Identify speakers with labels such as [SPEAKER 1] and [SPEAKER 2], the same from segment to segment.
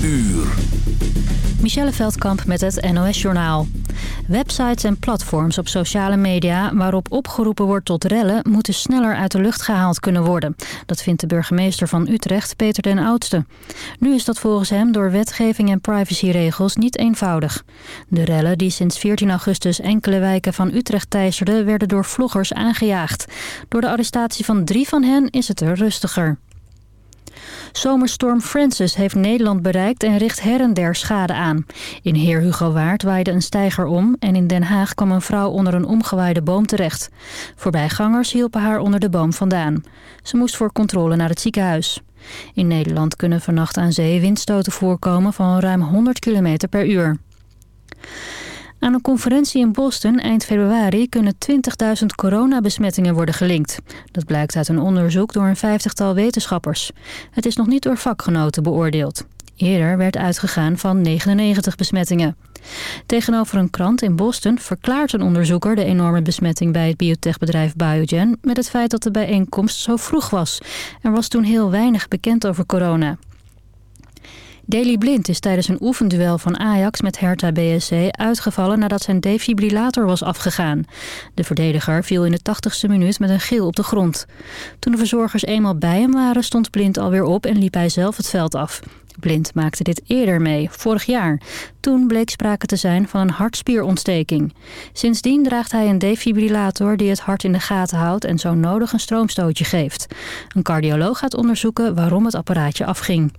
[SPEAKER 1] Uur.
[SPEAKER 2] Michelle Veldkamp met het NOS-journaal. Websites en platforms op sociale media waarop opgeroepen wordt tot rellen... moeten sneller uit de lucht gehaald kunnen worden. Dat vindt de burgemeester van Utrecht, Peter den Oudste. Nu is dat volgens hem door wetgeving en privacyregels niet eenvoudig. De rellen die sinds 14 augustus enkele wijken van Utrecht teisterden... werden door vloggers aangejaagd. Door de arrestatie van drie van hen is het er rustiger. Zomerstorm Francis heeft Nederland bereikt en richt her en der schade aan. In Heer Hugo Waard waaide een steiger om en in Den Haag kwam een vrouw onder een omgewaaide boom terecht. Voorbijgangers hielpen haar onder de boom vandaan. Ze moest voor controle naar het ziekenhuis. In Nederland kunnen vannacht aan zee windstoten voorkomen van ruim 100 km per uur. Aan een conferentie in Boston eind februari kunnen 20.000 coronabesmettingen worden gelinkt. Dat blijkt uit een onderzoek door een vijftigtal wetenschappers. Het is nog niet door vakgenoten beoordeeld. Eerder werd uitgegaan van 99 besmettingen. Tegenover een krant in Boston verklaart een onderzoeker de enorme besmetting bij het biotechbedrijf Biogen met het feit dat de bijeenkomst zo vroeg was. Er was toen heel weinig bekend over corona. Daley Blind is tijdens een oefenduel van Ajax met Hertha BSC uitgevallen nadat zijn defibrillator was afgegaan. De verdediger viel in de 80ste minuut met een geel op de grond. Toen de verzorgers eenmaal bij hem waren stond Blind alweer op en liep hij zelf het veld af. Blind maakte dit eerder mee, vorig jaar. Toen bleek sprake te zijn van een hartspierontsteking. Sindsdien draagt hij een defibrillator die het hart in de gaten houdt en zo nodig een stroomstootje geeft. Een cardioloog gaat onderzoeken waarom het apparaatje afging.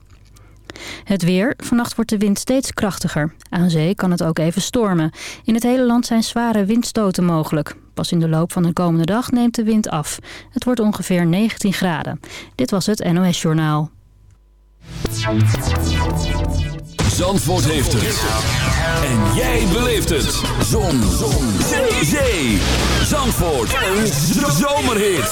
[SPEAKER 2] Het weer. Vannacht wordt de wind steeds krachtiger. Aan zee kan het ook even stormen. In het hele land zijn zware windstoten mogelijk. Pas in de loop van de komende dag neemt de wind af. Het wordt ongeveer 19 graden. Dit was het NOS Journaal.
[SPEAKER 1] Zandvoort heeft het. En jij beleeft het. Zon. Zon. Zee. Zandvoort. Een zomerhit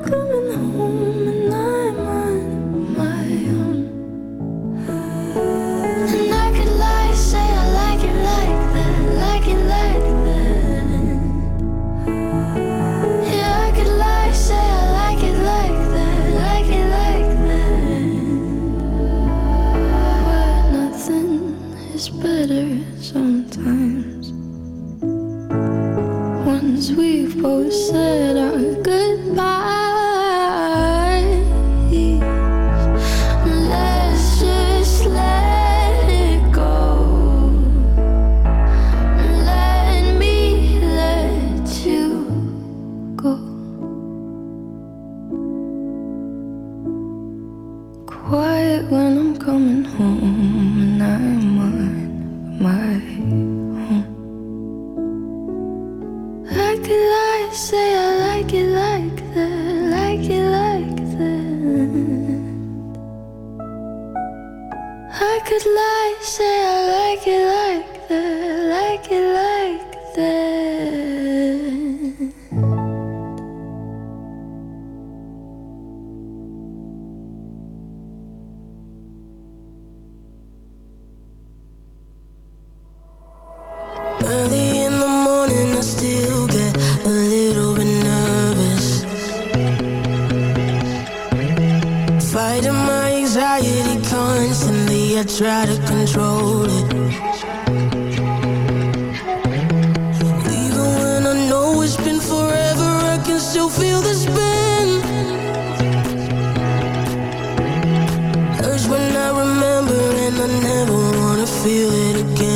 [SPEAKER 1] coming home. feel
[SPEAKER 3] it again.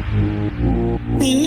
[SPEAKER 4] You.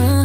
[SPEAKER 4] Uh,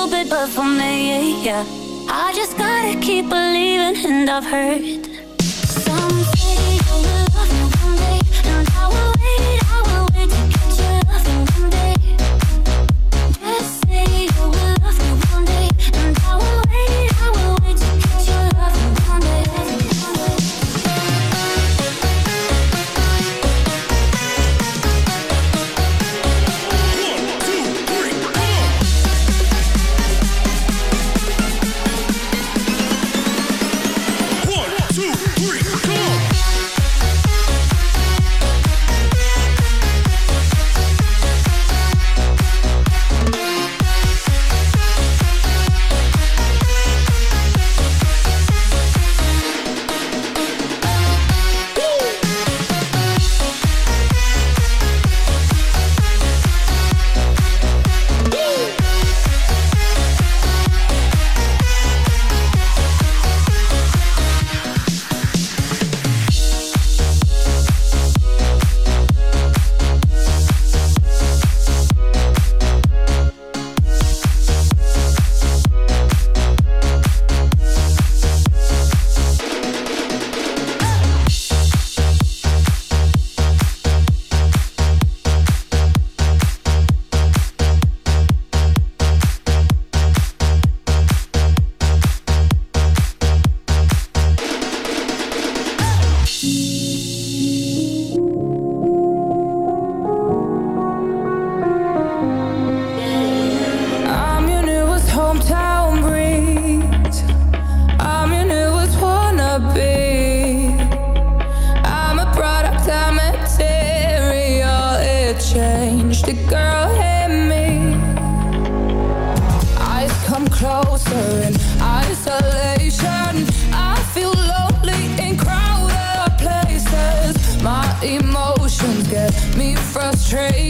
[SPEAKER 4] stupid, but for me, yeah. I just gotta keep believing, and I've
[SPEAKER 5] heard you will love me
[SPEAKER 4] one day, and I will wait. the
[SPEAKER 5] girl
[SPEAKER 6] hit me.
[SPEAKER 1] Eyes come closer in isolation. I feel lonely in crowded places. My emotions get me frustrated.